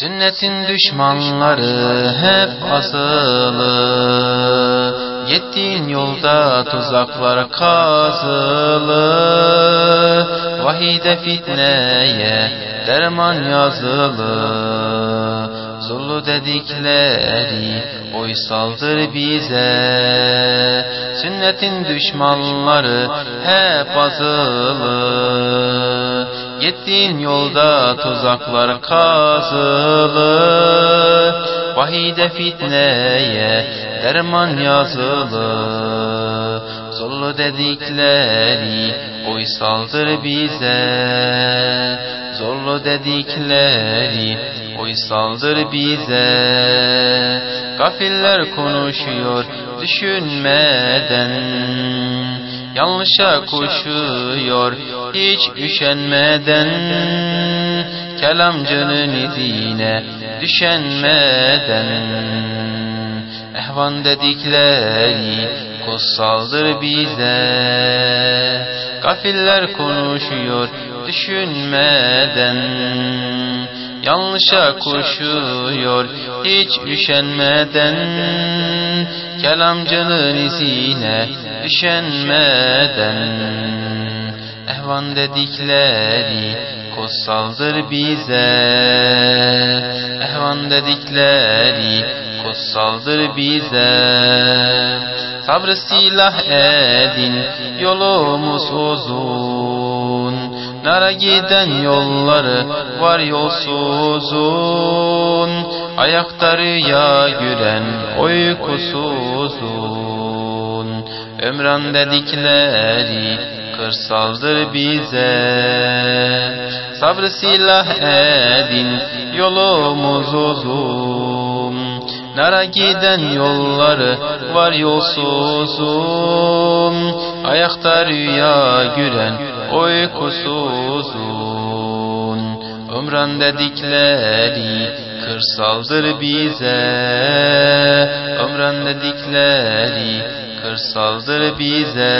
Sünnetin düşmanları hep azılı Gittiğin yolda tuzaklar kazılı. Vahide fitneye derman yazılı. Zullu dedikleri oysaldır bize. Sünnetin düşmanları hep azılı Gittiğin yolda tuzaklar kazılı Vahide fitneye derman yazılı. Zorlu dedikleri oysaldır bize Zorlu dedikleri oysaldır bize. Gafiller konuşuyor düşünmeden Yanlışa koşuyor hiç üşenmeden. Kelamcının izine düşenmeden. Ehvan dedikleri kutsaldır bize. Gafiller konuşuyor düşünmeden Yanlışa koşuyor hiç üşenmeden. Kelamcının izine düşenmeden Ehvan dedikleri kutsaldır bize. Ehvan dedikleri kutsaldır bize. Sabrı silah edin yolumuz uzun Nara giden yolları var yolsuzun. Ayakta rüya gülen uykusuzun. Ömran dedikleri kırsaldır bize. Sabrı silah edin yolumuz uzun. Nara giden yolları var yolsuzun. Ayakta rüya gülen uykusuzun. Ömran dedikleri kırsaldır bize. Ömran dedikleri kırsaldır bize